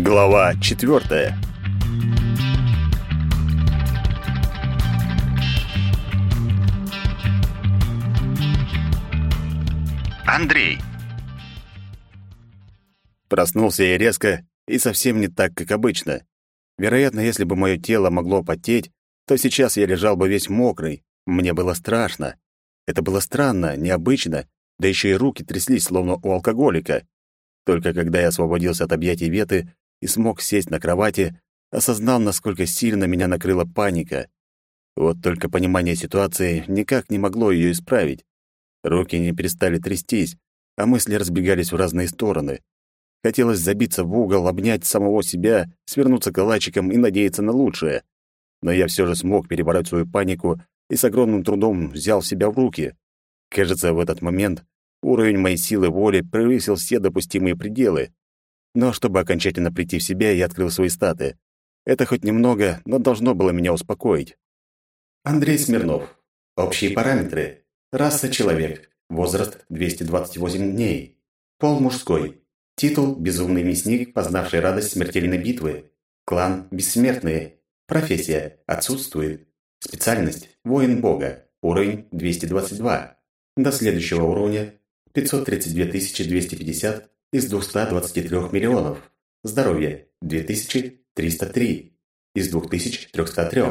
Глава четвертая. Андрей. Проснулся я резко и совсем не так, как обычно. Вероятно, если бы мое тело могло потеть, то сейчас я лежал бы весь мокрый. Мне было страшно. Это было странно, необычно, да еще и руки тряслись, словно у алкоголика. Только когда я освободился от объятий Веты и смог сесть на кровати, осознал, насколько сильно меня накрыла паника. Вот только понимание ситуации никак не могло ее исправить. Руки не перестали трястись, а мысли разбегались в разные стороны. Хотелось забиться в угол, обнять самого себя, свернуться калачиком и надеяться на лучшее. Но я все же смог перебороть свою панику и с огромным трудом взял себя в руки. Кажется, в этот момент уровень моей силы воли превысил все допустимые пределы. Но чтобы окончательно прийти в себя, я открыл свои статы. Это хоть немного, но должно было меня успокоить. Андрей Смирнов. Общие параметры. Раса человек. Возраст 228 дней. Пол мужской. Титул «Безумный мясник, познавший радость смертельной битвы». Клан «Бессмертные». Профессия «Отсутствует». Специальность «Воин Бога». Уровень 222. До следующего уровня 532 250 из 223 миллионов. Здоровье 2303 из 2303.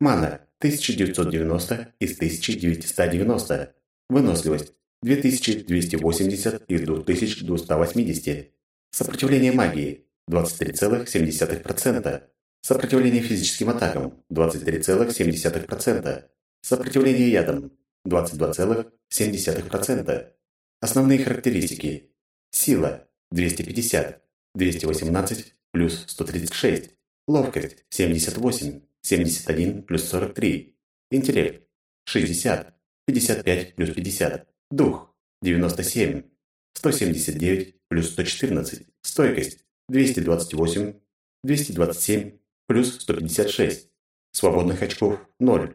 Мана 1990 из 1990. Выносливость 2280 из 2280. Сопротивление магии 23,7%. Сопротивление физическим атакам 23,7%. Сопротивление ядам 22,7%. Основные характеристики. Сила 250, 218 плюс 136. Ловкость 78, 71 плюс 43. Интеллект 60, 55 плюс 50. Дух 97, 179 плюс 114. Стойкость 228, 227 плюс 156. Свободных очков 0.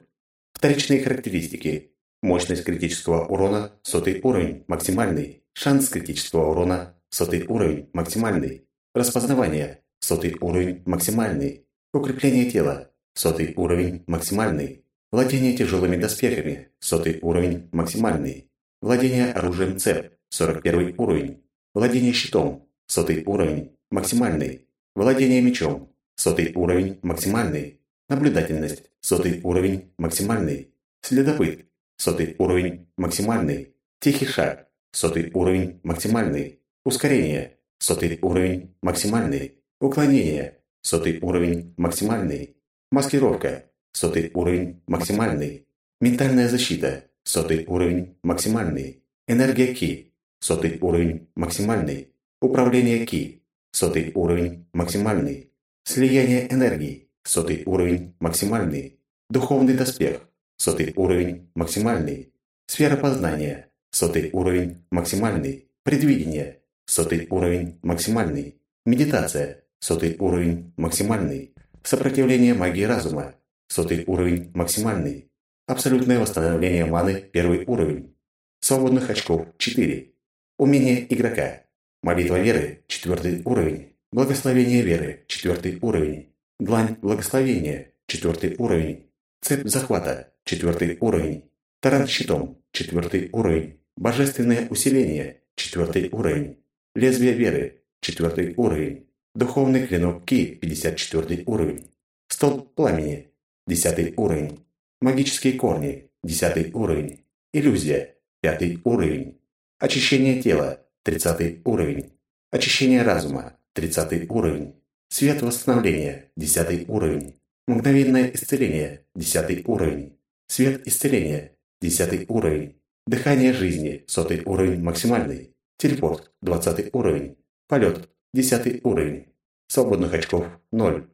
Вторичные характеристики. Мощность критического урона – сотый уровень, максимальный. Шанс критического урона – сотый уровень, максимальный. Распознавание – сотый уровень, максимальный. Укрепление тела – сотый уровень, максимальный. Владение тяжелыми доспехами – сотый уровень, максимальный. Владение оружием ЦЕП – 41 уровень. Владение щитом – сотый уровень, максимальный. Владение мечом – сотый уровень, максимальный. Наблюдательность – сотый уровень, максимальный. Следопыт – сотый уровень, максимальный. Тихий шаг – сотый уровень, максимальный. Ускорение – сотый уровень, максимальный. Уклонение – сотый уровень, максимальный. Маскировка – сотый уровень, максимальный. Ментальная защита – сотый уровень, максимальный. Энергия Ки – сотый уровень, максимальный. Управление Ки – сотый уровень, максимальный. Слияние энергии – сотый уровень, максимальный. Духовный доспех – сотый уровень, максимальный. Сфера познания – сотый уровень, максимальный. Предвидение – сотый уровень, максимальный. Медитация – сотый уровень, максимальный. Сопротивление магии разума – сотый уровень, максимальный. Абсолютное восстановление маны – первый уровень. Свободных очков – 4. Умение игрока. Молитва веры – четвертый уровень. Благословение веры – четвертый уровень. Длань благословения – четвертый уровень. Цепь захвата – четвертый уровень. Таран щитом – четвертый уровень. Божественное усиление – четвертый уровень. Лезвие веры – четвертый уровень. Духовный клинок Ки – 54 уровень. Столб пламени – 10 уровень. Магические корни – 10 уровень. Иллюзия – 5 уровень. Очищение тела – 30 уровень. Очищение разума – 30 уровень. Свет восстановления – 10 уровень. Мгновенное исцеление – 10 уровень. Свет исцеления – 10 уровень. Дыхание жизни – 100 уровень максимальный. Телепорт – 20 уровень. Полет – 10 уровень. Свободных очков – 0.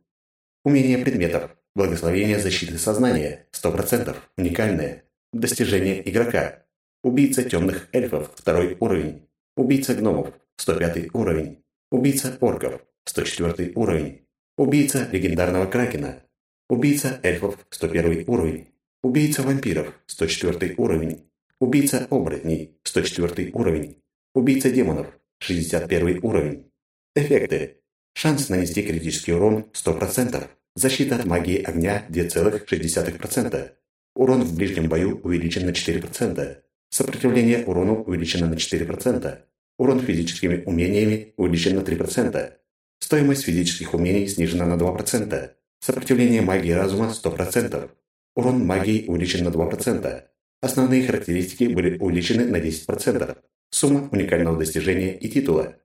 Умение предметов Благословение защиты сознания. 100%. Уникальное. Достижение игрока. Убийца темных эльфов. Второй уровень. Убийца гномов. 105 уровень. Убийца орков. 104 уровень. Убийца легендарного кракена. Убийца эльфов. 101 уровень. Убийца вампиров. 104 уровень. Убийца оборотней. 104 уровень. Убийца демонов. 61 уровень. Эффекты. Шанс нанести критический урон 100%. Защита от магии огня 2,6%. Урон в ближнем бою увеличен на 4%. Сопротивление урону увеличено на 4%. Урон физическими умениями увеличен на 3%. Стоимость физических умений снижена на 2%. Сопротивление магии разума 100%. Урон магии увеличен на 2%. Основные характеристики были увеличены на 10%. Сумма уникального достижения и титула.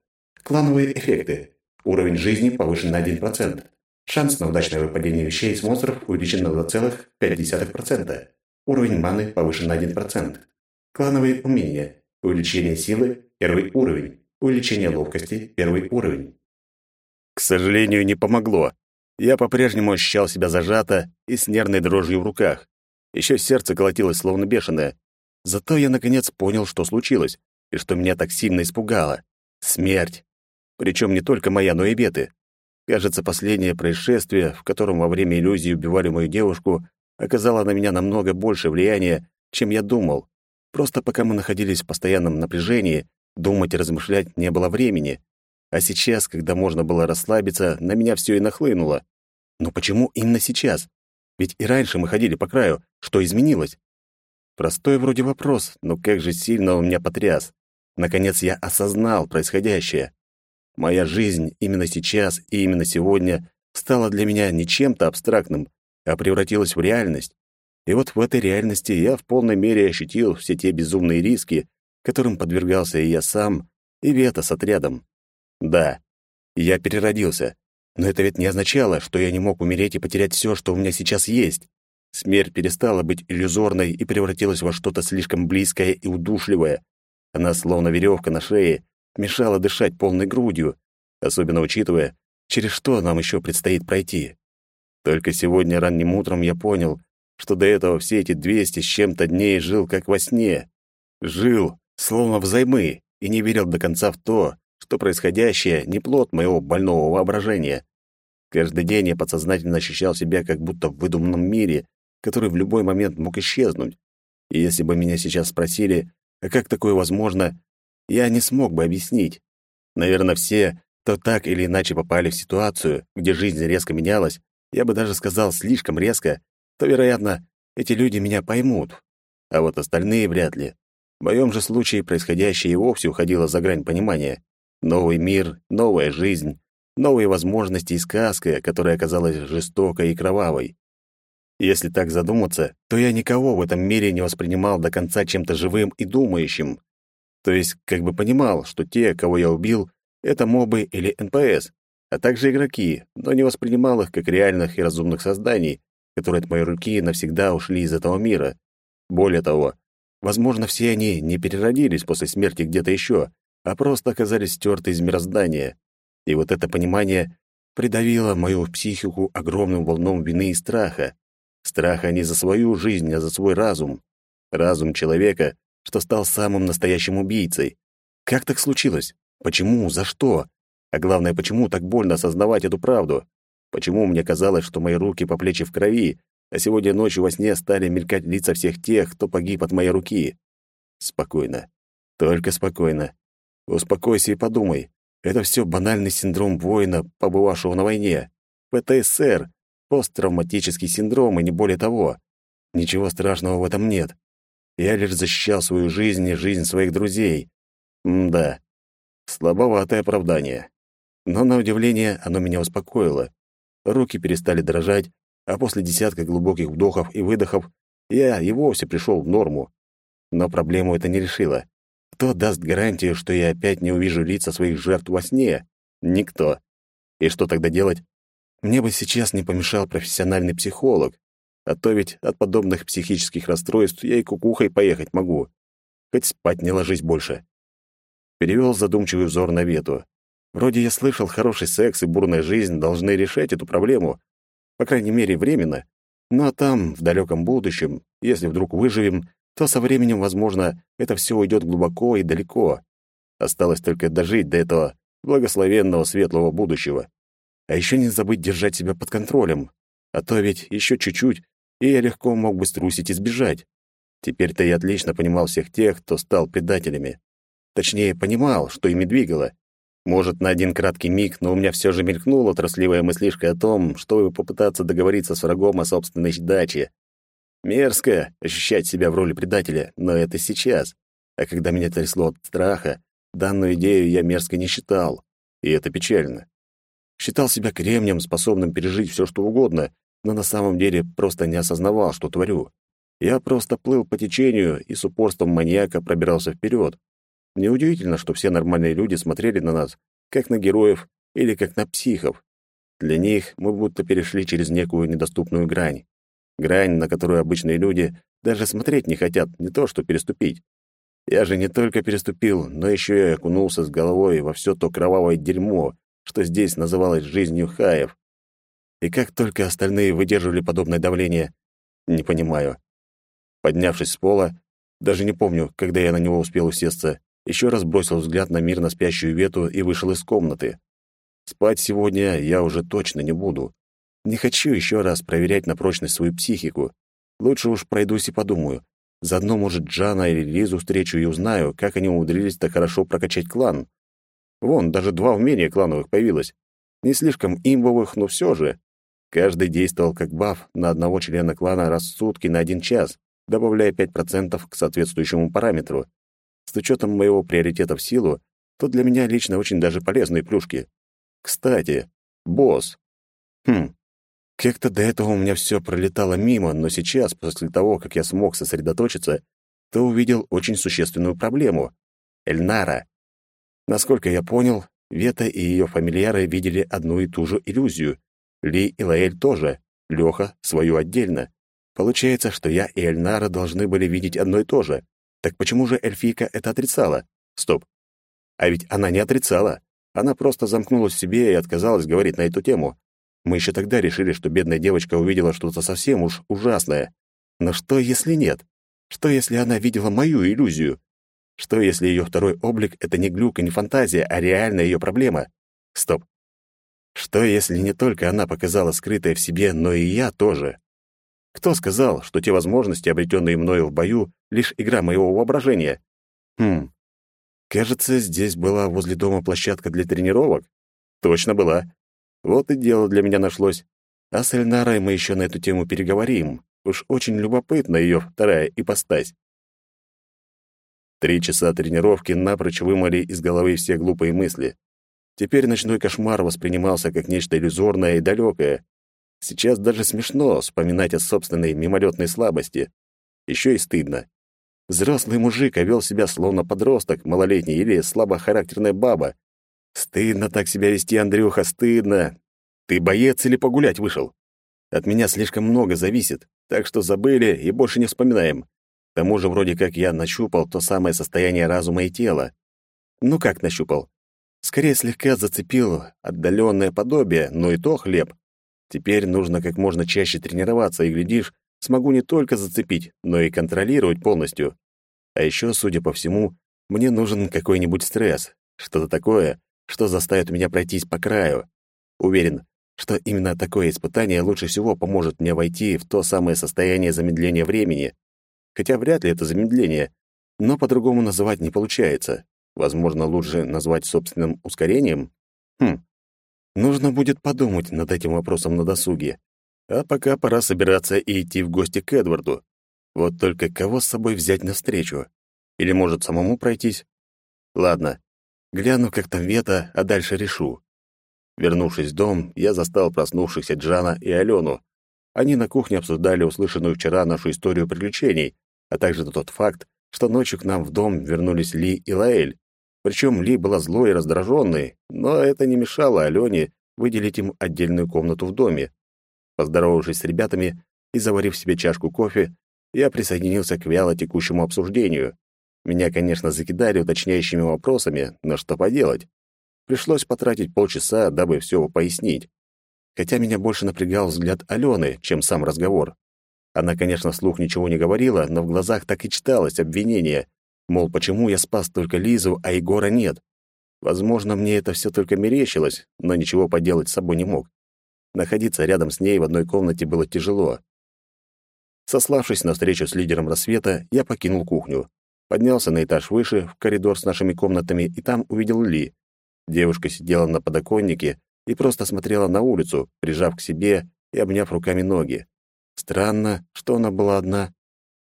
Клановые эффекты. Уровень жизни повышен на 1%. Шанс на удачное выпадение вещей с монстров увеличен на 2,5%. Уровень маны повышен на 1%. Клановые умения. Увеличение силы – первый уровень. Увеличение ловкости – первый уровень. К сожалению, не помогло. Я по-прежнему ощущал себя зажато и с нервной дрожью в руках. Еще сердце колотилось словно бешеное. Зато я наконец понял, что случилось, и что меня так сильно испугало. Смерть. Причем не только моя, но и Беты. Кажется, последнее происшествие, в котором во время иллюзии убивали мою девушку, оказало на меня намного больше влияния, чем я думал. Просто пока мы находились в постоянном напряжении, думать и размышлять не было времени. А сейчас, когда можно было расслабиться, на меня все и нахлынуло. Но почему именно сейчас? Ведь и раньше мы ходили по краю. Что изменилось? Простой вроде вопрос, но как же сильно он меня потряс. Наконец я осознал происходящее. Моя жизнь именно сейчас и именно сегодня стала для меня не чем-то абстрактным, а превратилась в реальность. И вот в этой реальности я в полной мере ощутил все те безумные риски, которым подвергался и я сам, и Вета с отрядом. Да, я переродился, но это ведь не означало, что я не мог умереть и потерять все, что у меня сейчас есть. Смерть перестала быть иллюзорной и превратилась во что-то слишком близкое и удушливое. Она, словно веревка на шее, мешало дышать полной грудью, особенно учитывая, через что нам еще предстоит пройти. Только сегодня ранним утром я понял, что до этого все эти двести с чем-то дней жил как во сне. Жил, словно взаймы, и не верил до конца в то, что происходящее не плод моего больного воображения. Каждый день я подсознательно ощущал себя как будто в выдуманном мире, который в любой момент мог исчезнуть. И если бы меня сейчас спросили, а как такое возможно, я не смог бы объяснить. Наверное, все, кто так или иначе попали в ситуацию, где жизнь резко менялась, я бы даже сказал слишком резко, то, вероятно, эти люди меня поймут. А вот остальные вряд ли. В моем же случае происходящее и вовсе уходило за грань понимания. Новый мир, новая жизнь, новые возможности и сказка, которая оказалась жестокой и кровавой. Если так задуматься, то я никого в этом мире не воспринимал до конца чем-то живым и думающим. То есть как бы понимал, что те, кого я убил, это мобы или НПС, а также игроки, но не воспринимал их как реальных и разумных созданий, которые от моей руки навсегда ушли из этого мира. Более того, возможно, все они не переродились после смерти где-то еще, а просто оказались стерты из мироздания. И вот это понимание придавило мою психику огромным волном вины и страха. Страха не за свою жизнь, а за свой разум. Разум человека, что стал самым настоящим убийцей. Как так случилось? Почему? За что? А главное, почему так больно осознавать эту правду? Почему мне казалось, что мои руки по плечи в крови, а сегодня ночью во сне стали мелькать лица всех тех, кто погиб от моей руки? Спокойно. Только спокойно. Успокойся и подумай. Это все банальный синдром воина, побывавшего на войне. ПТСР, посттравматический синдром и не более того. Ничего страшного в этом нет. Я лишь защищал свою жизнь и жизнь своих друзей. М да, слабоватое оправдание. Но, на удивление, оно меня успокоило. Руки перестали дрожать, а после десятка глубоких вдохов и выдохов я и вовсе пришел в норму. Но проблему это не решило. Кто даст гарантию, что я опять не увижу лица своих жертв во сне? Никто. И что тогда делать? Мне бы сейчас не помешал профессиональный психолог, а то ведь от подобных психических расстройств я и кукухой поехать могу. Хоть спать не ложись больше. Перевел задумчивый взор на Вету. Вроде я слышал, хороший секс и бурная жизнь должны решать эту проблему. По крайней мере, временно. Ну а там, в далеком будущем, если вдруг выживем, то со временем, возможно, это все уйдет глубоко и далеко. Осталось только дожить до этого благословенного светлого будущего. А еще не забыть держать себя под контролем. А то ведь еще чуть-чуть, и я легко мог бы струсить и сбежать. Теперь-то я отлично понимал всех тех, кто стал предателями. Точнее, понимал, что ими двигало. Может, на один краткий миг, но у меня все же мелькнула трусливая мыслишка о том, чтобы попытаться договориться с врагом о собственной даче. Мерзко ощущать себя в роли предателя, но это сейчас. А когда меня трясло от страха, данную идею я мерзко не считал, и это печально. Считал себя кремнем, способным пережить все, что угодно, но на самом деле просто не осознавал, что творю. Я просто плыл по течению и с упорством маньяка пробирался вперед. Неудивительно, что все нормальные люди смотрели на нас, как на героев или как на психов. Для них мы будто перешли через некую недоступную грань. Грань, на которую обычные люди даже смотреть не хотят, не то что переступить. Я же не только переступил, но еще и окунулся с головой во все то кровавое дерьмо, что здесь называлось жизнью хаев. И как только остальные выдерживали подобное давление, не понимаю. Поднявшись с пола, даже не помню, когда я на него успел усесться, еще раз бросил взгляд на мирно спящую Вету и вышел из комнаты. Спать сегодня я уже точно не буду. Не хочу еще раз проверять на прочность свою психику. Лучше уж пройдусь и подумаю. Заодно, может, Джана или Лизу встречу и узнаю, как они умудрились так хорошо прокачать клан. Вон, даже два умения клановых появилось. Не слишком имбовых, но все же. Каждый действовал как баф на одного члена клана раз в сутки на один час, добавляя 5% к соответствующему параметру. С учетом моего приоритета в силу, то для меня лично очень даже полезные плюшки. Кстати, босс. Хм, как-то до этого у меня все пролетало мимо, но сейчас, после того, как я смог сосредоточиться, то увидел очень существенную проблему. Эльнара. Насколько я понял, Вета и ее фамильяры видели одну и ту же иллюзию. Ли и Лаэль тоже, Леха — свою отдельно. Получается, что я и Эльнара должны были видеть одно и то же. Так почему же эльфийка это отрицала? Стоп. А ведь она не отрицала. Она просто замкнулась в себе и отказалась говорить на эту тему. Мы еще тогда решили, что бедная девочка увидела что-то совсем уж ужасное. Но что, если нет? Что, если она видела мою иллюзию? Что, если ее второй облик — это не глюк и не фантазия, а реальная ее проблема? Стоп. Что, если не только она показала скрытое в себе, но и я тоже? Кто сказал, что те возможности, обретенные мною в бою, лишь игра моего воображения? Хм. Кажется, здесь была возле дома площадка для тренировок. Точно была. Вот и дело для меня нашлось. А с Эльнарой мы еще на эту тему переговорим. Уж очень любопытна ее вторая ипостась. Три часа тренировки напрочь вымыли из головы все глупые мысли. Теперь ночной кошмар воспринимался как нечто иллюзорное и далекое. Сейчас даже смешно вспоминать о собственной мимолетной слабости. Еще и стыдно. Взрослый мужик, а вел себя словно подросток, малолетний или слабохарактерная баба. Стыдно так себя вести, Андрюха, стыдно. Ты боец или погулять вышел? От меня слишком много зависит, так что забыли и больше не вспоминаем тому же вроде как я нащупал то самое состояние разума и тела. Ну как нащупал? Скорее слегка зацепил отдаленное подобие, но и то хлеб. Теперь нужно как можно чаще тренироваться, и, глядишь, смогу не только зацепить, но и контролировать полностью. А еще, судя по всему, мне нужен какой-нибудь стресс, что-то такое, что заставит меня пройтись по краю. Уверен, что именно такое испытание лучше всего поможет мне войти в то самое состояние замедления времени, хотя вряд ли это замедление, но по-другому называть не получается. Возможно, лучше назвать собственным ускорением? Хм, нужно будет подумать над этим вопросом на досуге. А пока пора собираться и идти в гости к Эдварду. Вот только кого с собой взять навстречу? Или, может, самому пройтись? Ладно, гляну, как там Вета, а дальше решу. Вернувшись в дом, я застал проснувшихся Джана и Алену. Они на кухне обсуждали услышанную вчера нашу историю приключений, а также тот факт, что ночью к нам в дом вернулись Ли и Лаэль. Причем Ли была злой и раздраженной, но это не мешало Алене выделить им отдельную комнату в доме. Поздоровавшись с ребятами и заварив себе чашку кофе, я присоединился к вяло текущему обсуждению. Меня, конечно, закидали уточняющими вопросами, но что поделать? Пришлось потратить полчаса, дабы все пояснить. Хотя меня больше напрягал взгляд Алены, чем сам разговор. Она, конечно, вслух ничего не говорила, но в глазах так и читалось обвинение. Мол, почему я спас только Лизу, а Егора нет? Возможно, мне это все только мерещилось, но ничего поделать с собой не мог. Находиться рядом с ней в одной комнате было тяжело. Сославшись на встречу с лидером рассвета, я покинул кухню. Поднялся на этаж выше, в коридор с нашими комнатами, и там увидел Ли. Девушка сидела на подоконнике и просто смотрела на улицу, прижав к себе и обняв руками ноги. Странно, что она была одна.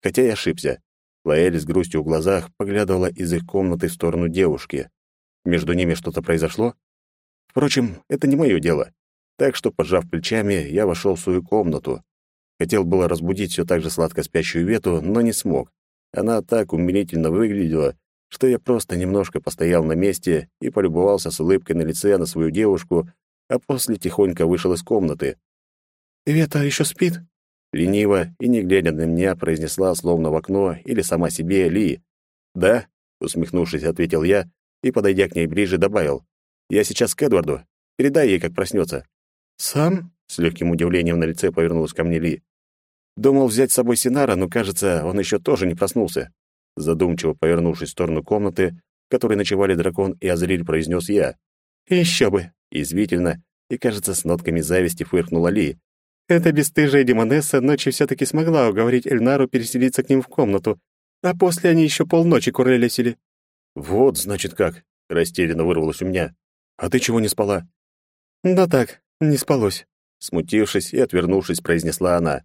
Хотя я ошибся. Лаэль с грустью в глазах поглядывала из их комнаты в сторону девушки. Между ними что-то произошло? Впрочем, это не мое дело. Так что, пожав плечами, я вошел в свою комнату. Хотел было разбудить все так же сладко спящую Вету, но не смог. Она так умилительно выглядела, что я просто немножко постоял на месте и полюбовался с улыбкой на лице на свою девушку, а после тихонько вышел из комнаты. «Вета еще спит?» Лениво и не глядя на меня произнесла словно в окно или сама себе Ли. «Да?» — усмехнувшись, ответил я и, подойдя к ней ближе, добавил. «Я сейчас к Эдварду. Передай ей, как проснется». «Сам?» — с легким удивлением на лице повернулась ко мне Ли. «Думал взять с собой Синара, но, кажется, он еще тоже не проснулся». Задумчиво повернувшись в сторону комнаты, в которой ночевали дракон и Азриль, произнес я. «Еще бы!» — извительно и, кажется, с нотками зависти фыркнула Ли. Эта бесстыжая демонесса ночью все-таки смогла уговорить Эльнару переселиться к ним в комнату, а после они еще полночи куролесили. «Вот, значит, как!» — растерянно вырвалось у меня. «А ты чего не спала?» «Да так, не спалось», — смутившись и отвернувшись, произнесла она.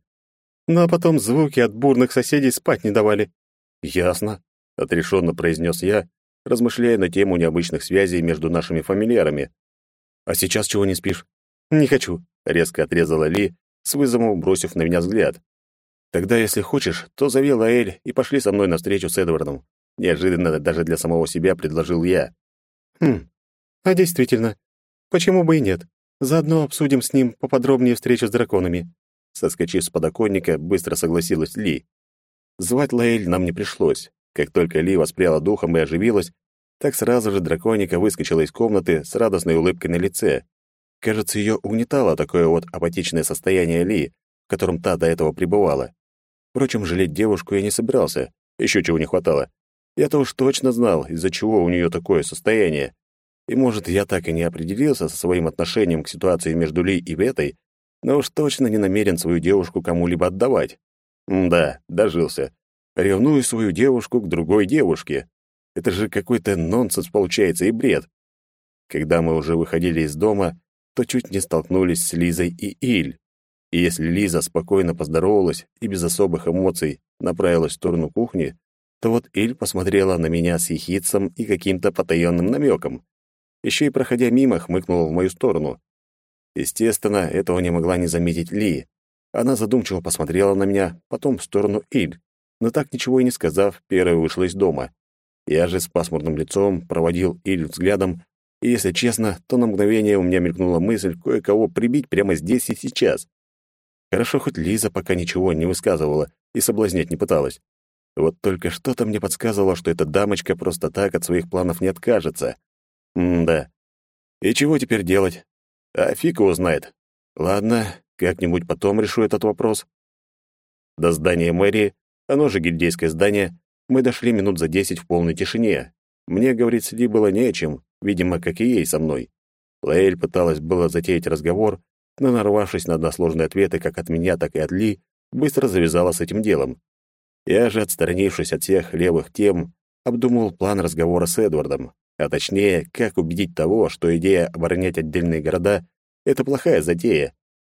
«Ну а потом звуки от бурных соседей спать не давали». «Ясно», — отрешенно произнес я, размышляя на тему необычных связей между нашими фамильярами. «А сейчас чего не спишь?» «Не хочу», — резко отрезала Ли, с вызовом бросив на меня взгляд. «Тогда, если хочешь, то зови Лаэль и пошли со мной на встречу с Эдвардом». Неожиданно даже для самого себя предложил я. «Хм, а действительно, почему бы и нет? Заодно обсудим с ним поподробнее встречу с драконами». Соскочив с подоконника, быстро согласилась Ли. Звать Лаэль нам не пришлось. Как только Ли воспряла духом и оживилась, так сразу же драконика выскочила из комнаты с радостной улыбкой на лице. Кажется, ее угнетало такое вот апатичное состояние Ли, в котором та до этого пребывала. Впрочем, жалеть девушку я не собирался. Еще чего не хватало. Я-то уж точно знал, из-за чего у нее такое состояние. И, может, я так и не определился со своим отношением к ситуации между Ли и Ветой, но уж точно не намерен свою девушку кому-либо отдавать. Да, дожился. Ревную свою девушку к другой девушке. Это же какой-то нонсенс получается и бред. Когда мы уже выходили из дома, то чуть не столкнулись с Лизой и Иль. И если Лиза спокойно поздоровалась и без особых эмоций направилась в сторону кухни, то вот Иль посмотрела на меня с ехидцем и каким-то потаенным намеком. Еще и проходя мимо, хмыкнула в мою сторону. Естественно, этого не могла не заметить Ли. Она задумчиво посмотрела на меня, потом в сторону Иль, но так ничего и не сказав, первая вышла из дома. Я же с пасмурным лицом проводил Иль взглядом и, если честно, то на мгновение у меня мелькнула мысль кое-кого прибить прямо здесь и сейчас. Хорошо, хоть Лиза пока ничего не высказывала и соблазнять не пыталась. Вот только что-то мне подсказывало, что эта дамочка просто так от своих планов не откажется. М-да. И чего теперь делать? А фиг его знает. Ладно, как-нибудь потом решу этот вопрос. До здания мэрии, оно же гильдейское здание, мы дошли минут за десять в полной тишине. Мне говорить с Ли было не о чем, видимо, как и ей со мной. Лаэль пыталась было затеять разговор, но, нарвавшись на односложные ответы как от меня, так и от Ли, быстро завязала с этим делом. Я же, отстранившись от всех левых тем, обдумывал план разговора с Эдвардом, а точнее, как убедить того, что идея оборонять отдельные города — это плохая затея.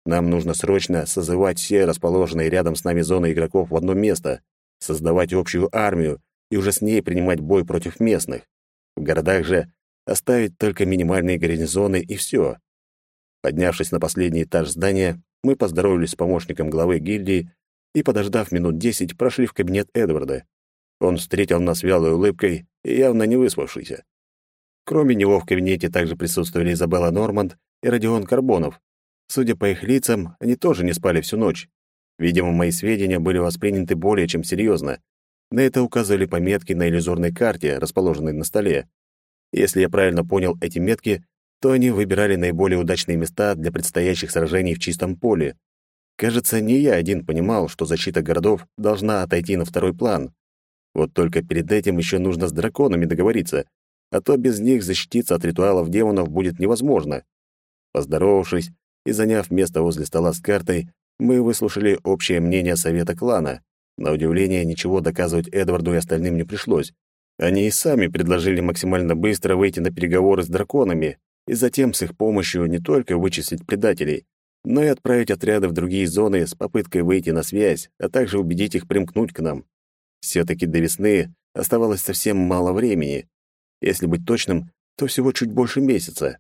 Нам нужно срочно созывать все расположенные рядом с нами зоны игроков в одно место, создавать общую армию и уже с ней принимать бой против местных. В городах же оставить только минимальные гарнизоны и все. Поднявшись на последний этаж здания, мы поздоровались с помощником главы гильдии и, подождав минут десять, прошли в кабинет Эдварда. Он встретил нас вялой улыбкой и явно не выспавшийся. Кроме него в кабинете также присутствовали Изабелла Норманд и Родион Карбонов. Судя по их лицам, они тоже не спали всю ночь. Видимо, мои сведения были восприняты более чем серьезно. На это указывали пометки на иллюзорной карте, расположенной на столе. Если я правильно понял эти метки, то они выбирали наиболее удачные места для предстоящих сражений в чистом поле. Кажется, не я один понимал, что защита городов должна отойти на второй план. Вот только перед этим еще нужно с драконами договориться, а то без них защититься от ритуалов демонов будет невозможно. Поздоровавшись и заняв место возле стола с картой, мы выслушали общее мнение совета клана. На удивление, ничего доказывать Эдварду и остальным не пришлось. Они и сами предложили максимально быстро выйти на переговоры с драконами и затем с их помощью не только вычислить предателей, но и отправить отряды в другие зоны с попыткой выйти на связь, а также убедить их примкнуть к нам. Все-таки до весны оставалось совсем мало времени. Если быть точным, то всего чуть больше месяца.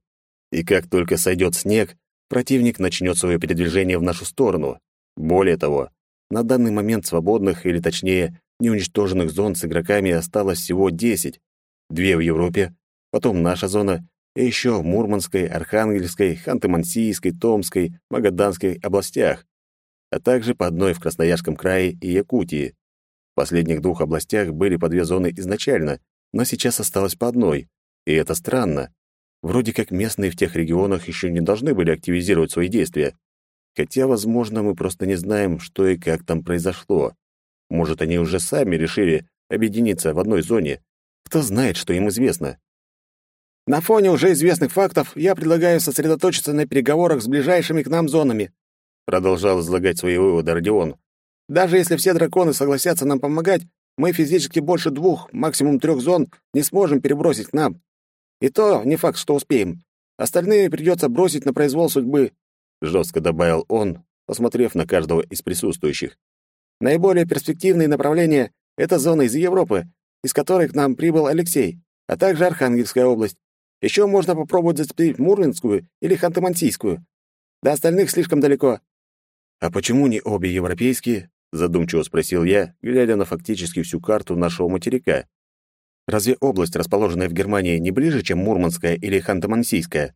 И как только сойдет снег, противник начнет свое передвижение в нашу сторону. Более того, на данный момент свободных, или точнее, неуничтоженных зон с игроками осталось всего 10. Две в Европе, потом наша зона, и еще в Мурманской, Архангельской, Ханты-Мансийской, Томской, Магаданской областях, а также по одной в Красноярском крае и Якутии. В последних двух областях были по две зоны изначально, но сейчас осталось по одной, и это странно. Вроде как местные в тех регионах еще не должны были активизировать свои действия. Хотя, возможно, мы просто не знаем, что и как там произошло. Может, они уже сами решили объединиться в одной зоне. Кто знает, что им известно. На фоне уже известных фактов я предлагаю сосредоточиться на переговорах с ближайшими к нам зонами, продолжал излагать свои выводы Родион. Даже если все драконы согласятся нам помогать, мы физически больше двух, максимум трех зон не сможем перебросить нам. И то не факт, что успеем. Остальные придется бросить на произвол судьбы», — жестко добавил он, посмотрев на каждого из присутствующих. «Наиболее перспективные направления — это зона из Европы, из которой к нам прибыл Алексей, а также Архангельская область. Еще можно попробовать зацепить Мурманскую или Ханты-Мансийскую. До остальных слишком далеко». «А почему не обе европейские?» Задумчиво спросил я, глядя на фактически всю карту нашего материка. Разве область, расположенная в Германии, не ближе, чем Мурманская или Ханты-Мансийская?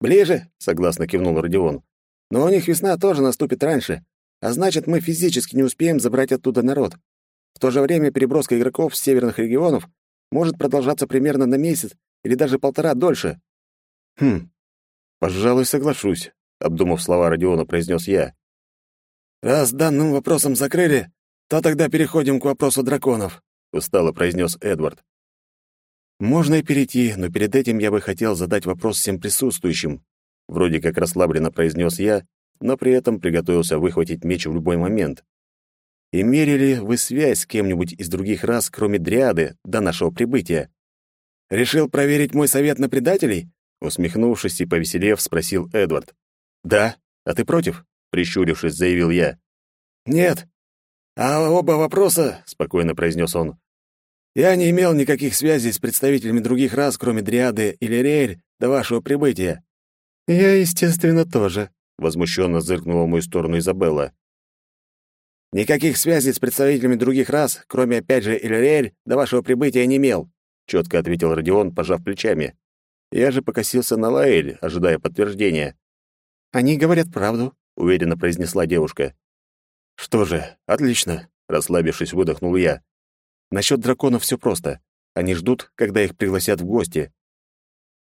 Ближе, согласно кивнул Родион. Но у них весна тоже наступит раньше, а значит, мы физически не успеем забрать оттуда народ. В то же время переброска игроков с северных регионов может продолжаться примерно на месяц или даже полтора дольше. Хм. Пожалуй, соглашусь, обдумав слова Родиона, произнес я. «Раз данным вопросом закрыли, то тогда переходим к вопросу драконов», — устало произнес Эдвард. «Можно и перейти, но перед этим я бы хотел задать вопрос всем присутствующим», — вроде как расслабленно произнес я, но при этом приготовился выхватить меч в любой момент. «Имели ли вы связь с кем-нибудь из других рас, кроме Дриады, до нашего прибытия?» «Решил проверить мой совет на предателей?» Усмехнувшись и повеселев, спросил Эдвард. «Да? А ты против?» Прищурившись, заявил я. Нет. А оба вопроса, спокойно произнес он. Я не имел никаких связей с представителями других рас, кроме Дриады или Реэль, до вашего прибытия. Я, естественно, тоже, возмущенно зыркнула в мою сторону Изабелла. Никаких связей с представителями других рас, кроме опять же Ильриэль, до вашего прибытия не имел, четко ответил Родион, пожав плечами. Я же покосился на Лаэль, ожидая подтверждения. Они говорят правду, уверенно произнесла девушка. Что же, отлично, расслабившись, выдохнул я. Насчет драконов все просто. Они ждут, когда их пригласят в гости.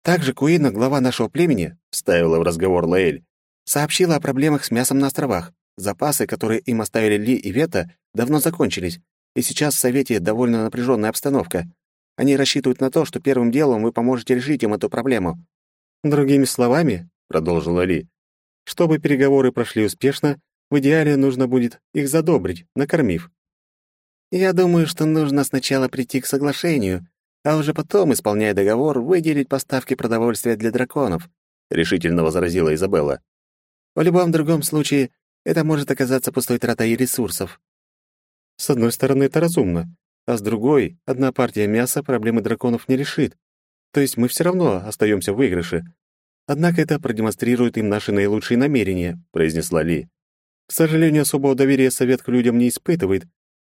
Также Куина, глава нашего племени, вставила в разговор Лаэль, сообщила о проблемах с мясом на островах. Запасы, которые им оставили Ли и Вета, давно закончились, и сейчас в Совете довольно напряженная обстановка. Они рассчитывают на то, что первым делом вы поможете решить им эту проблему. Другими словами, продолжила Ли, чтобы переговоры прошли успешно, в идеале нужно будет их задобрить, накормив. Я думаю, что нужно сначала прийти к соглашению, а уже потом, исполняя договор, выделить поставки продовольствия для драконов, решительно возразила Изабелла. В любом другом случае, это может оказаться пустой тратой ресурсов. С одной стороны, это разумно, а с другой, одна партия мяса проблемы драконов не решит. То есть мы все равно остаемся в выигрыше, Однако это продемонстрирует им наши наилучшие намерения», — произнесла Ли. «К сожалению, особого доверия Совет к людям не испытывает.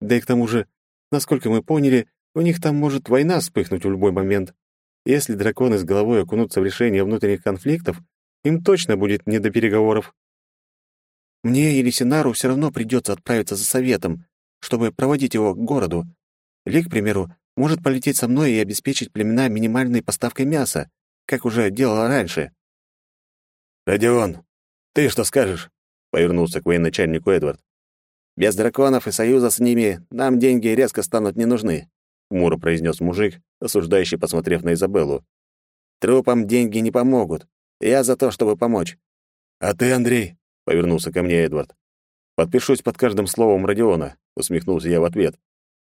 Да и к тому же, насколько мы поняли, у них там может война вспыхнуть в любой момент. Если драконы с головой окунутся в решение внутренних конфликтов, им точно будет не до переговоров. Мне или Синару все равно придется отправиться за советом, чтобы проводить его к городу. Ли, к примеру, может полететь со мной и обеспечить племена минимальной поставкой мяса, как уже делала раньше. «Родион, ты что скажешь?» — повернулся к военачальнику Эдвард. «Без драконов и союза с ними нам деньги резко станут не нужны», — хмуро произнес мужик, осуждающий, посмотрев на Изабеллу. «Трупам деньги не помогут. Я за то, чтобы помочь». «А ты, Андрей?» — повернулся ко мне Эдвард. «Подпишусь под каждым словом Родиона», — усмехнулся я в ответ.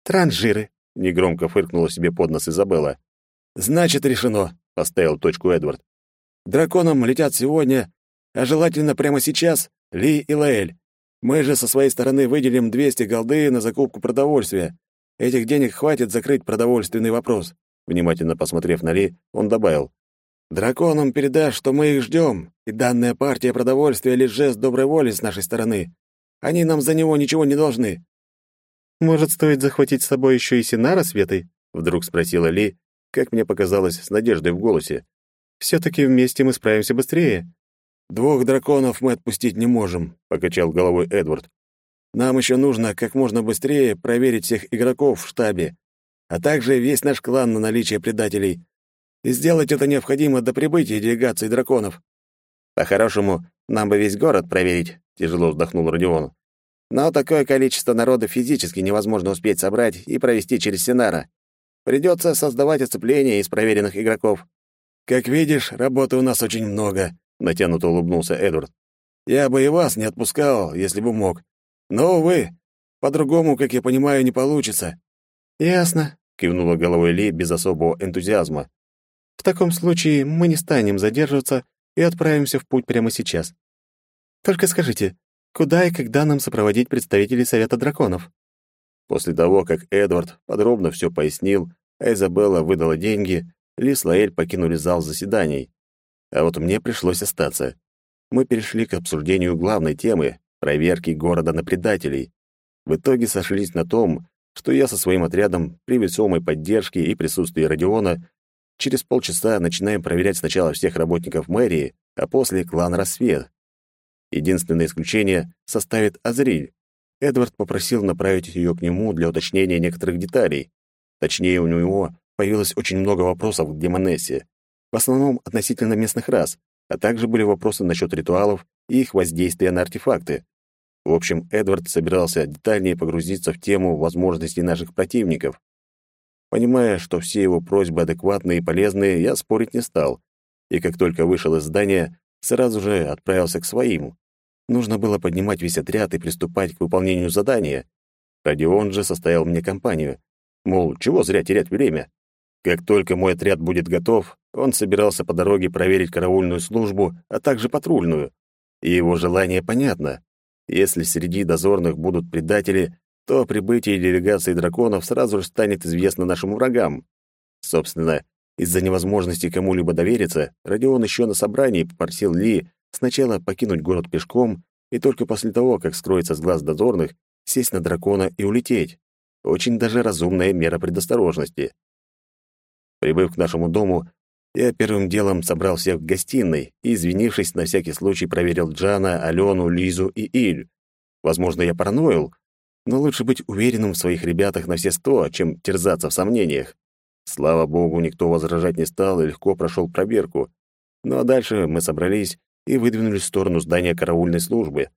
«Транжиры», негромко фыркнула себе под нос Изабелла. «Значит, решено», — поставил точку Эдвард. «Драконам летят сегодня, а желательно прямо сейчас, Ли и Лаэль. Мы же со своей стороны выделим 200 голды на закупку продовольствия. Этих денег хватит закрыть продовольственный вопрос». Внимательно посмотрев на Ли, он добавил. «Драконам передашь, что мы их ждем, и данная партия продовольствия — лишь жест доброй воли с нашей стороны. Они нам за него ничего не должны». «Может, стоит захватить с собой еще и Синара Светой?» — вдруг спросила Ли, как мне показалось, с надеждой в голосе. «Все-таки вместе мы справимся быстрее». «Двух драконов мы отпустить не можем», — покачал головой Эдвард. «Нам еще нужно как можно быстрее проверить всех игроков в штабе, а также весь наш клан на наличие предателей. И сделать это необходимо до прибытия делегации драконов». «По-хорошему, нам бы весь город проверить», — тяжело вздохнул Родион. «Но такое количество народа физически невозможно успеть собрать и провести через Синара. Придется создавать оцепление из проверенных игроков». «Как видишь, работы у нас очень много», — натянуто улыбнулся Эдвард. «Я бы и вас не отпускал, если бы мог. Но, увы, по-другому, как я понимаю, не получится». «Ясно», — кивнула головой Ли без особого энтузиазма. «В таком случае мы не станем задерживаться и отправимся в путь прямо сейчас. Только скажите, куда и когда нам сопроводить представителей Совета Драконов?» После того, как Эдвард подробно все пояснил, а Изабелла выдала деньги, Ли с Лаэль покинули зал заседаний. А вот мне пришлось остаться. Мы перешли к обсуждению главной темы — проверки города на предателей. В итоге сошлись на том, что я со своим отрядом при весомой поддержке и присутствии Родиона через полчаса начинаем проверять сначала всех работников мэрии, а после клан «Рассвет». Единственное исключение составит Азриль. Эдвард попросил направить ее к нему для уточнения некоторых деталей. Точнее, у него появилось очень много вопросов к Демонессе, в основном относительно местных рас, а также были вопросы насчет ритуалов и их воздействия на артефакты. В общем, Эдвард собирался детальнее погрузиться в тему возможностей наших противников. Понимая, что все его просьбы адекватные и полезные, я спорить не стал, и как только вышел из здания, сразу же отправился к своим. Нужно было поднимать весь отряд и приступать к выполнению задания. Родион же составил мне компанию. Мол, чего зря терять время? Как только мой отряд будет готов, он собирался по дороге проверить караульную службу, а также патрульную. И его желание понятно. Если среди дозорных будут предатели, то о прибытии делегации драконов сразу же станет известно нашим врагам. Собственно, из-за невозможности кому-либо довериться, Родион еще на собрании попросил Ли сначала покинуть город пешком и только после того, как скроется с глаз дозорных, сесть на дракона и улететь. Очень даже разумная мера предосторожности. Прибыв к нашему дому, я первым делом собрал всех в гостиной и, извинившись, на всякий случай проверил Джана, Алену, Лизу и Иль. Возможно, я параноил, но лучше быть уверенным в своих ребятах на все сто, чем терзаться в сомнениях. Слава богу, никто возражать не стал и легко прошел проверку. Ну а дальше мы собрались и выдвинулись в сторону здания караульной службы.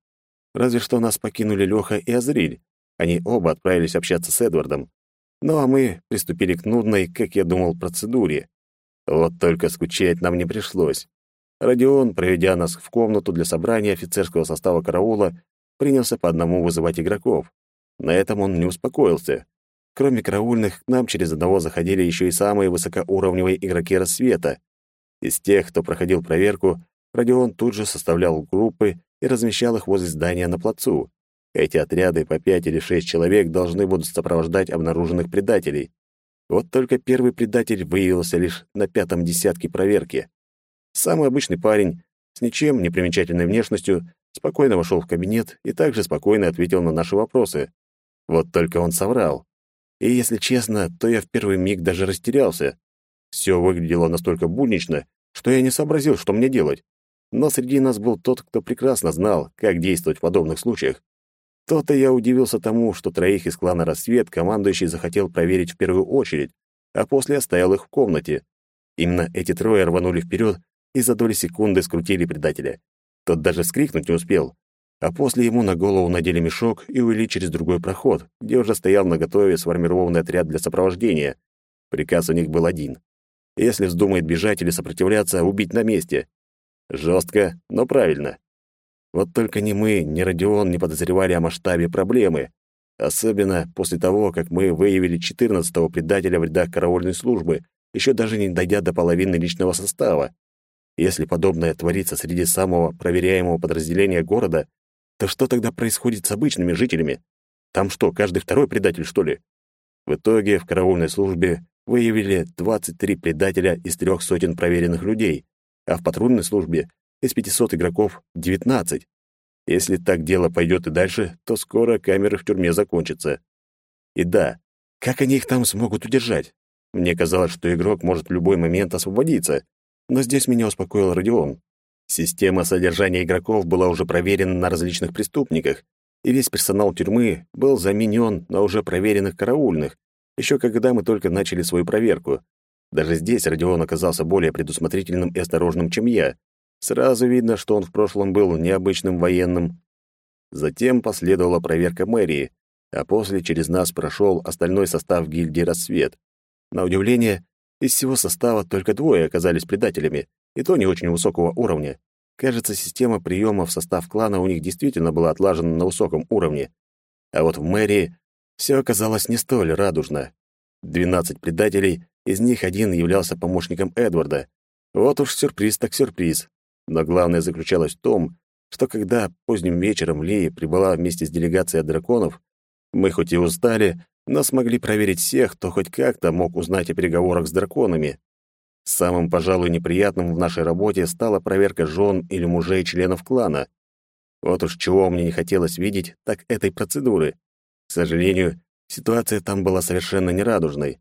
Разве что нас покинули Лёха и Азриль. Они оба отправились общаться с Эдвардом. Ну а мы приступили к нудной, как я думал, процедуре. Вот только скучать нам не пришлось. Родион, проведя нас в комнату для собрания офицерского состава караула, принялся по одному вызывать игроков. На этом он не успокоился. Кроме караульных, к нам через одного заходили еще и самые высокоуровневые игроки рассвета. Из тех, кто проходил проверку, Родион тут же составлял группы и размещал их возле здания на плацу. Эти отряды по пять или шесть человек должны будут сопровождать обнаруженных предателей. Вот только первый предатель выявился лишь на пятом десятке проверки. Самый обычный парень, с ничем не примечательной внешностью, спокойно вошел в кабинет и также спокойно ответил на наши вопросы. Вот только он соврал. И если честно, то я в первый миг даже растерялся. Все выглядело настолько буднично, что я не сообразил, что мне делать. Но среди нас был тот, кто прекрасно знал, как действовать в подобных случаях. То-то я удивился тому, что троих из клана «Рассвет» командующий захотел проверить в первую очередь, а после оставил их в комнате. Именно эти трое рванули вперед и за доли секунды скрутили предателя. Тот даже вскрикнуть не успел. А после ему на голову надели мешок и увели через другой проход, где уже стоял наготове сформированный отряд для сопровождения. Приказ у них был один. Если вздумает бежать или сопротивляться, убить на месте. Жестко, но правильно. Вот только ни мы, ни Родион не подозревали о масштабе проблемы. Особенно после того, как мы выявили 14-го предателя в рядах караульной службы, еще даже не дойдя до половины личного состава. Если подобное творится среди самого проверяемого подразделения города, то что тогда происходит с обычными жителями? Там что, каждый второй предатель, что ли? В итоге в караульной службе выявили 23 предателя из трех сотен проверенных людей, а в патрульной службе из 500 игроков — 19. Если так дело пойдет и дальше, то скоро камеры в тюрьме закончатся. И да, как они их там смогут удержать? Мне казалось, что игрок может в любой момент освободиться, но здесь меня успокоил Родион. Система содержания игроков была уже проверена на различных преступниках, и весь персонал тюрьмы был заменен на уже проверенных караульных, еще когда мы только начали свою проверку. Даже здесь Родион оказался более предусмотрительным и осторожным, чем я. Сразу видно, что он в прошлом был необычным военным. Затем последовала проверка мэрии, а после через нас прошел остальной состав гильдии «Рассвет». На удивление, из всего состава только двое оказались предателями, и то не очень высокого уровня. Кажется, система приема в состав клана у них действительно была отлажена на высоком уровне. А вот в мэрии все оказалось не столь радужно. Двенадцать предателей, из них один являлся помощником Эдварда. Вот уж сюрприз так сюрприз. Но главное заключалось в том, что когда поздним вечером Ли прибыла вместе с делегацией драконов, мы хоть и устали, но смогли проверить всех, кто хоть как-то мог узнать о переговорах с драконами. Самым, пожалуй, неприятным в нашей работе стала проверка жен или мужей членов клана. Вот уж чего мне не хотелось видеть, так этой процедуры. К сожалению, ситуация там была совершенно нерадужной.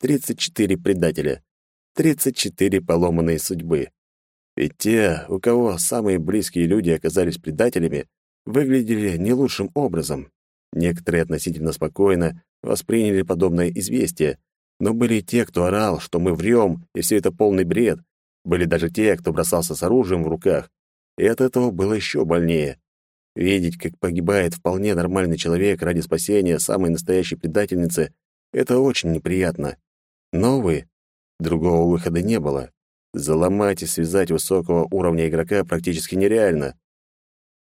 34 предателя, 34 поломанные судьбы. Ведь те, у кого самые близкие люди оказались предателями, выглядели не лучшим образом. Некоторые относительно спокойно восприняли подобное известие, но были те, кто орал, что мы врем, и все это полный бред. Были даже те, кто бросался с оружием в руках. И от этого было еще больнее. Видеть, как погибает вполне нормальный человек ради спасения самой настоящей предательницы, это очень неприятно. Но, увы, другого выхода не было. Заломать и связать высокого уровня игрока практически нереально.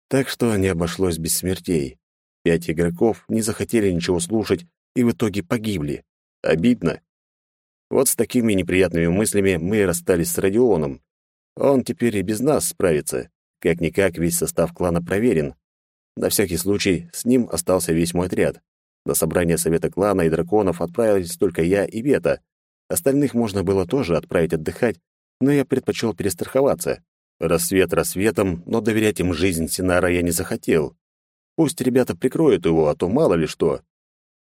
Так что не обошлось без смертей. Пять игроков не захотели ничего слушать и в итоге погибли. Обидно. Вот с такими неприятными мыслями мы расстались с Родионом. Он теперь и без нас справится. Как-никак весь состав клана проверен. На всякий случай с ним остался весь мой отряд. На собрание совета клана и драконов отправились только я и Вета. Остальных можно было тоже отправить отдыхать, но я предпочел перестраховаться. Рассвет рассветом, но доверять им жизнь Синара я не захотел. Пусть ребята прикроют его, а то мало ли что.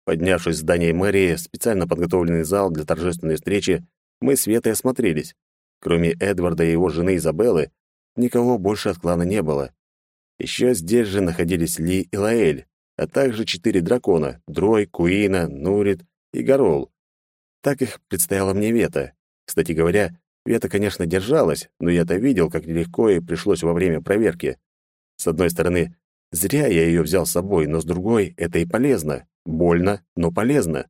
Поднявшись в здание мэрии, специально подготовленный зал для торжественной встречи, мы с Ветой осмотрелись. Кроме Эдварда и его жены Изабеллы, никого больше от клана не было. Еще здесь же находились Ли и Лаэль, а также четыре дракона — Дрой, Куина, Нурит и Горол. Так их предстояло мне Вета. Кстати говоря, Вета, конечно, держалась, но я-то видел, как нелегко ей пришлось во время проверки. С одной стороны, зря я ее взял с собой, но с другой — это и полезно. Больно, но полезно.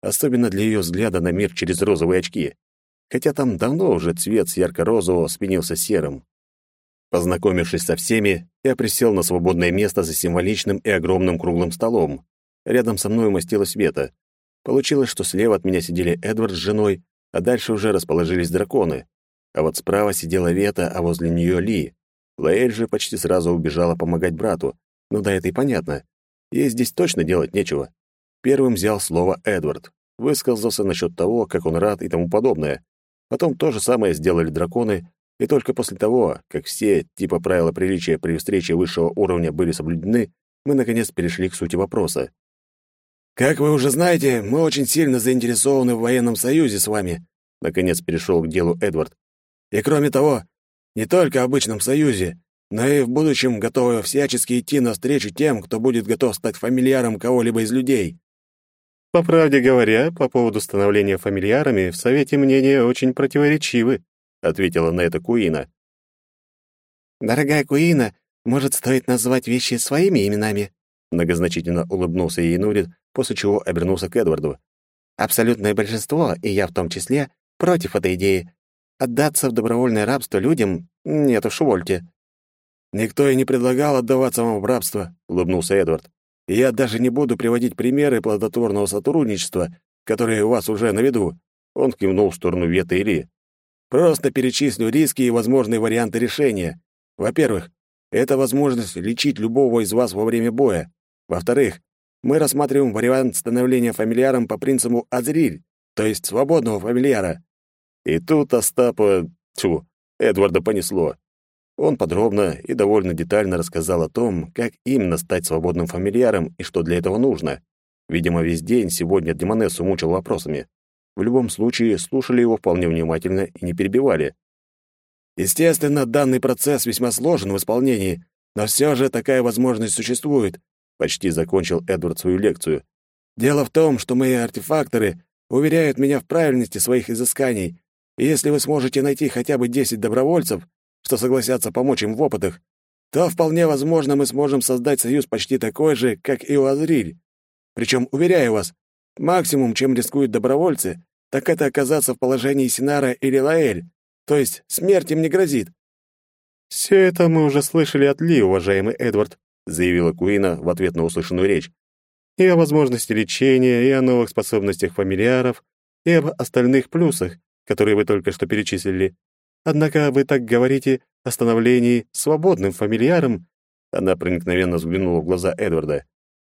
Особенно для ее взгляда на мир через розовые очки. Хотя там давно уже цвет с ярко-розового сменился серым. Познакомившись со всеми, я присел на свободное место за символичным и огромным круглым столом. Рядом со мной умостилась Вета. Получилось, что слева от меня сидели Эдвард с женой, а дальше уже расположились драконы. А вот справа сидела Вета, а возле нее Ли. Лаэль же почти сразу убежала помогать брату. Ну да, это и понятно. Ей здесь точно делать нечего. Первым взял слово Эдвард. Высказался насчет того, как он рад и тому подобное. Потом то же самое сделали драконы, и только после того, как все типа правила приличия при встрече высшего уровня были соблюдены, мы наконец перешли к сути вопроса. «Как вы уже знаете, мы очень сильно заинтересованы в военном союзе с вами», наконец перешел к делу Эдвард. «И кроме того, не только в обычном союзе, но и в будущем готовы всячески идти навстречу тем, кто будет готов стать фамильяром кого-либо из людей». По правде говоря, по поводу становления фамильярами в Совете мнения очень противоречивы, ответила на это Куина. Дорогая Куина, может, стоит назвать вещи своими именами? Многозначительно улыбнулся ей Нурит, после чего обернулся к Эдварду. Абсолютное большинство, и я в том числе, против этой идеи. Отдаться в добровольное рабство людям? Нет уж, увольте. «Никто и не предлагал отдаваться вам в рабство», — улыбнулся Эдвард. Я даже не буду приводить примеры плодотворного сотрудничества, которые у вас уже на виду. Он кивнул в сторону Веты и Ли. Просто перечислю риски и возможные варианты решения. Во-первых, это возможность лечить любого из вас во время боя. Во-вторых, мы рассматриваем вариант становления фамильяром по принципу Азриль, то есть свободного фамильяра. И тут Остапа, тьфу, Эдварда понесло. Он подробно и довольно детально рассказал о том, как именно стать свободным фамильяром и что для этого нужно. Видимо, весь день сегодня Демонессу мучил вопросами. В любом случае, слушали его вполне внимательно и не перебивали. Естественно, данный процесс весьма сложен в исполнении, но все же такая возможность существует, почти закончил Эдвард свою лекцию. Дело в том, что мои артефакторы уверяют меня в правильности своих изысканий, и если вы сможете найти хотя бы 10 добровольцев, что согласятся помочь им в опытах, то вполне возможно мы сможем создать союз почти такой же, как и у Азриль. Причем, уверяю вас, максимум, чем рискуют добровольцы, так это оказаться в положении Синара или Лаэль, то есть смерть им не грозит. «Все это мы уже слышали от Ли, уважаемый Эдвард», заявила Куина в ответ на услышанную речь. «И о возможности лечения, и о новых способностях фамильяров, и об остальных плюсах, которые вы только что перечислили. Однако вы так говорите о становлении свободным фамильяром». Она проникновенно взглянула в глаза Эдварда.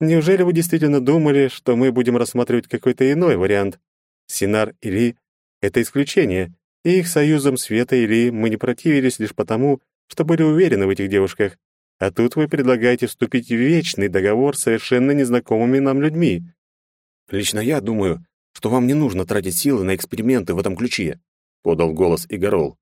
«Неужели вы действительно думали, что мы будем рассматривать какой-то иной вариант? Синар и Ли — это исключение, и их союзом Света и Ли мы не противились лишь потому, что были уверены в этих девушках. А тут вы предлагаете вступить в вечный договор с совершенно незнакомыми нам людьми. Лично я думаю, что вам не нужно тратить силы на эксперименты в этом ключе, подал голос Игорол.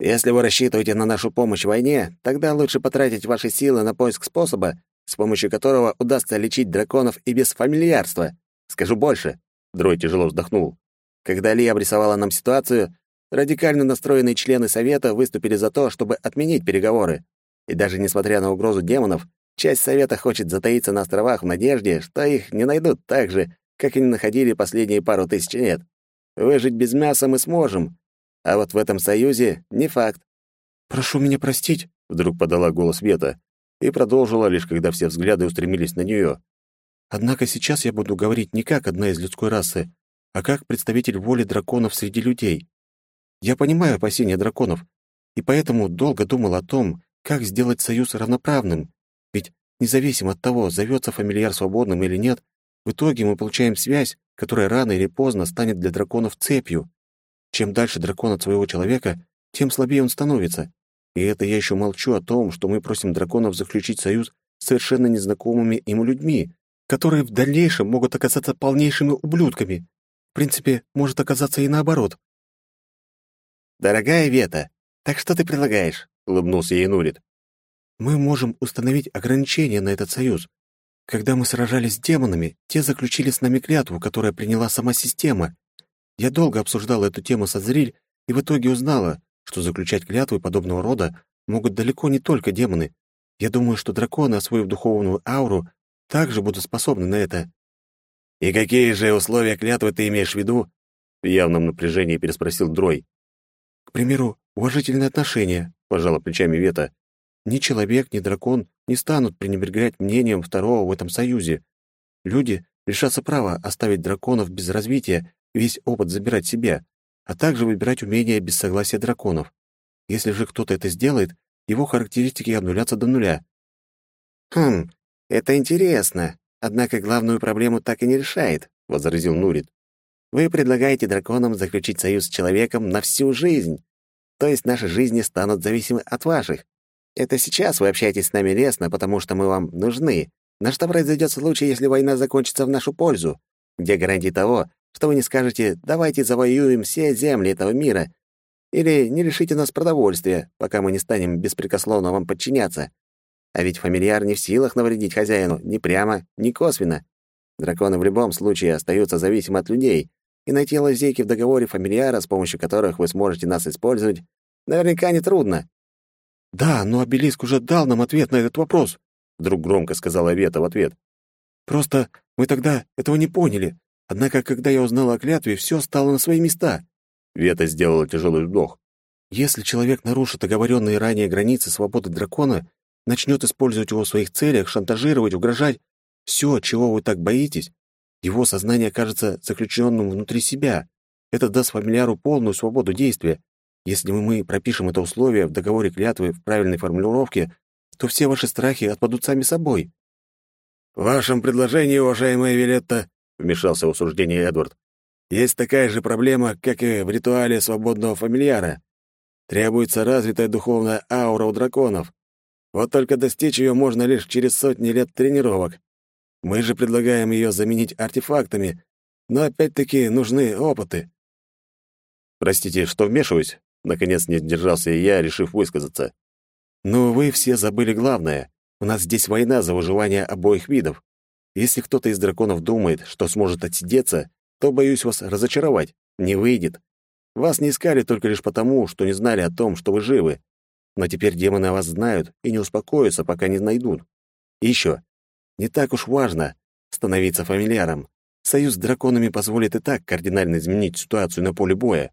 Если вы рассчитываете на нашу помощь в войне, тогда лучше потратить ваши силы на поиск способа, с помощью которого удастся лечить драконов и без фамильярства. Скажу больше. Дрой тяжело вздохнул. Когда Ли обрисовала нам ситуацию, радикально настроенные члены Совета выступили за то, чтобы отменить переговоры. И даже несмотря на угрозу демонов, часть Совета хочет затаиться на островах в надежде, что их не найдут так же, как и не находили последние пару тысяч лет. Выжить без мяса мы сможем, а вот в этом союзе не факт. «Прошу меня простить», — вдруг подала голос Вета и продолжила, лишь когда все взгляды устремились на нее. «Однако сейчас я буду говорить не как одна из людской расы, а как представитель воли драконов среди людей. Я понимаю опасения драконов, и поэтому долго думал о том, как сделать союз равноправным? Ведь независимо от того, зовется фамильяр свободным или нет, в итоге мы получаем связь, которая рано или поздно станет для драконов цепью. Чем дальше дракон от своего человека, тем слабее он становится. И это я еще молчу о том, что мы просим драконов заключить союз с совершенно незнакомыми им людьми, которые в дальнейшем могут оказаться полнейшими ублюдками. В принципе, может оказаться и наоборот. «Дорогая Вета, так что ты предлагаешь?» — улыбнулся ей Нурит. «Мы можем установить ограничения на этот союз. Когда мы сражались с демонами, те заключили с нами клятву, которая приняла сама система. Я долго обсуждала эту тему со Зриль и в итоге узнала, что заключать клятвы подобного рода могут далеко не только демоны. Я думаю, что драконы, освоив духовную ауру, также будут способны на это». «И какие же условия клятвы ты имеешь в виду?» В явном напряжении переспросил Дрой. «К примеру, уважительные отношения», — пожала плечами Вета. «Ни человек, ни дракон не станут пренебрегать мнением второго в этом союзе. Люди лишатся права оставить драконов без развития весь опыт забирать себе, а также выбирать умения без согласия драконов. Если же кто-то это сделает, его характеристики обнулятся до нуля». «Хм, это интересно, однако главную проблему так и не решает», — возразил Нурит. «Вы предлагаете драконам заключить союз с человеком на всю жизнь. То есть наши жизни станут зависимы от ваших. Это сейчас вы общаетесь с нами лестно, потому что мы вам нужны. Но что произойдет в случае, если война закончится в нашу пользу? Где гарантии того, что вы не скажете «давайте завоюем все земли этого мира» или «не лишите нас продовольствия, пока мы не станем беспрекословно вам подчиняться»? А ведь фамильяр не в силах навредить хозяину ни прямо, ни косвенно. Драконы в любом случае остаются зависимы от людей, и найти лазейки в договоре фамильяра, с помощью которых вы сможете нас использовать, наверняка нетрудно». «Да, но обелиск уже дал нам ответ на этот вопрос», — вдруг громко сказала Вета в ответ. «Просто мы тогда этого не поняли. Однако, когда я узнала о клятве, все стало на свои места». Вета сделала тяжелый вдох. «Если человек нарушит оговоренные ранее границы свободы дракона, начнет использовать его в своих целях, шантажировать, угрожать. Все, чего вы так боитесь, его сознание окажется заключенным внутри себя. Это даст фамильяру полную свободу действия. Если мы пропишем это условие в договоре клятвы в правильной формулировке, то все ваши страхи отпадут сами собой. В вашем предложении, уважаемая Вилетта, вмешался в усуждение Эдвард, есть такая же проблема, как и в ритуале свободного фамильяра. Требуется развитая духовная аура у драконов. Вот только достичь ее можно лишь через сотни лет тренировок. Мы же предлагаем ее заменить артефактами, но опять-таки нужны опыты. Простите, что вмешиваюсь? Наконец не сдержался и я, решив высказаться. Но вы все забыли главное. У нас здесь война за выживание обоих видов. Если кто-то из драконов думает, что сможет отсидеться, то боюсь вас разочаровать. Не выйдет. Вас не искали только лишь потому, что не знали о том, что вы живы. Но теперь демоны вас знают и не успокоятся, пока не найдут. И еще. Не так уж важно становиться фамильяром. Союз с драконами позволит и так кардинально изменить ситуацию на поле боя.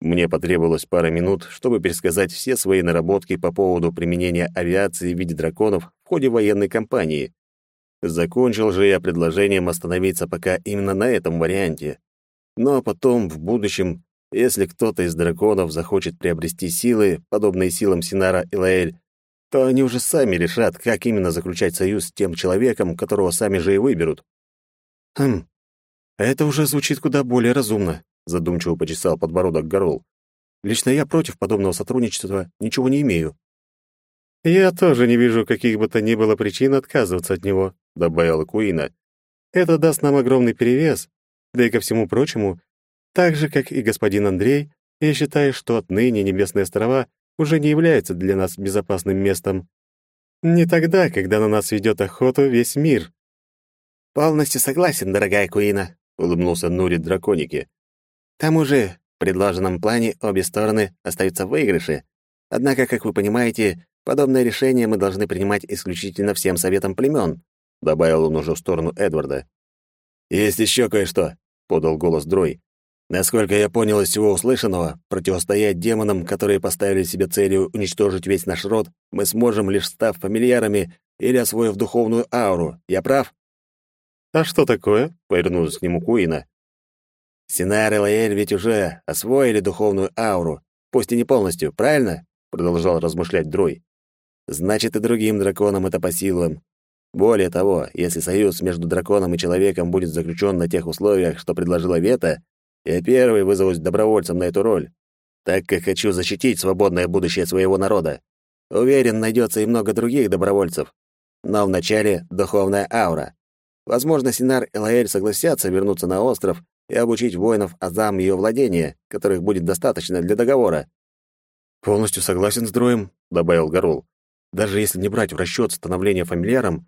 Мне потребовалось пара минут, чтобы пересказать все свои наработки по поводу применения авиации в виде драконов в ходе военной кампании. Закончил же я предложением остановиться пока именно на этом варианте. Но потом, в будущем, если кто-то из драконов захочет приобрести силы, подобные силам Синара и Лаэль, то они уже сами решат, как именно заключать союз с тем человеком, которого сами же и выберут. Хм, это уже звучит куда более разумно, задумчиво почесал подбородок Горол. Лично я против подобного сотрудничества ничего не имею. Я тоже не вижу каких бы то ни было причин отказываться от него, добавила Куина. Это даст нам огромный перевес. Да и ко всему прочему, так же, как и господин Андрей, я считаю, что отныне Небесные острова уже не являются для нас безопасным местом. Не тогда, когда на нас ведет охоту весь мир. Полностью согласен, дорогая Куина, улыбнулся Нури драконики. К тому же, в предложенном плане обе стороны остаются в выигрыше. Однако, как вы понимаете, подобное решение мы должны принимать исключительно всем советом племен, добавил он уже в сторону Эдварда. Есть еще кое-что, подал голос Дрой. Насколько я понял из всего услышанного, противостоять демонам, которые поставили себе целью уничтожить весь наш род, мы сможем, лишь став фамильярами или освоив духовную ауру. Я прав? «А что такое?» — повернулась к нему Куина. «Синар и Лаэль ведь уже освоили духовную ауру, пусть и не полностью, правильно?» — продолжал размышлять Дрой. «Значит, и другим драконам это по силам. Более того, если союз между драконом и человеком будет заключен на тех условиях, что предложила Вета, я первый вызовусь добровольцем на эту роль, так как хочу защитить свободное будущее своего народа. Уверен, найдется и много других добровольцев. Но вначале духовная аура. Возможно, Синар и Лаэль согласятся вернуться на остров и обучить воинов азам ее владения, которых будет достаточно для договора. «Полностью согласен с Дроем», — добавил Горул. «Даже если не брать в расчет становление фамильяром,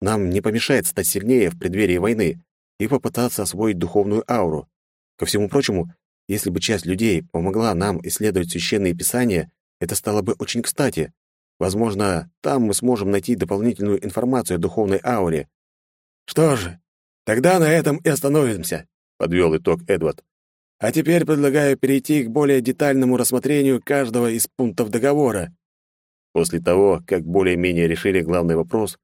нам не помешает стать сильнее в преддверии войны и попытаться освоить духовную ауру. Ко всему прочему, если бы часть людей помогла нам исследовать священные писания, это стало бы очень кстати. Возможно, там мы сможем найти дополнительную информацию о духовной ауре, «Что же, тогда на этом и остановимся», — подвел итог Эдвард. «А теперь предлагаю перейти к более детальному рассмотрению каждого из пунктов договора». После того, как более-менее решили главный вопрос,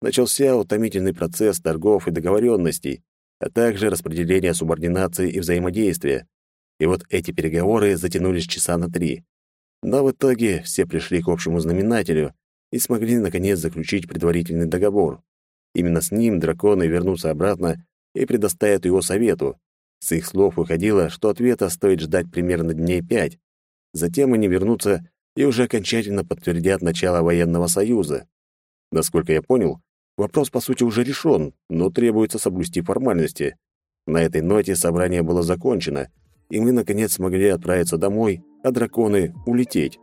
начался утомительный процесс торгов и договоренностей, а также распределение субординации и взаимодействия. И вот эти переговоры затянулись часа на три. Но в итоге все пришли к общему знаменателю и смогли, наконец, заключить предварительный договор. Именно с ним драконы вернутся обратно и предоставят его совету. С их слов выходило, что ответа стоит ждать примерно дней пять. Затем они вернутся и уже окончательно подтвердят начало военного союза. Насколько я понял, вопрос по сути уже решен, но требуется соблюсти формальности. На этой ноте собрание было закончено, и мы наконец смогли отправиться домой, а драконы улететь.